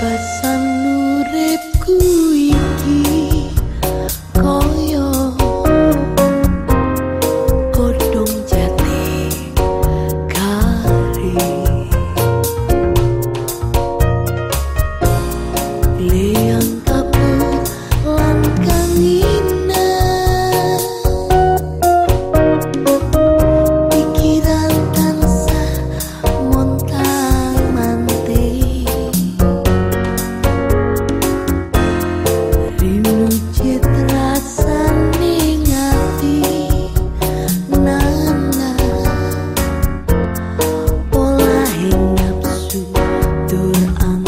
pesan nuripku Abdul Amin.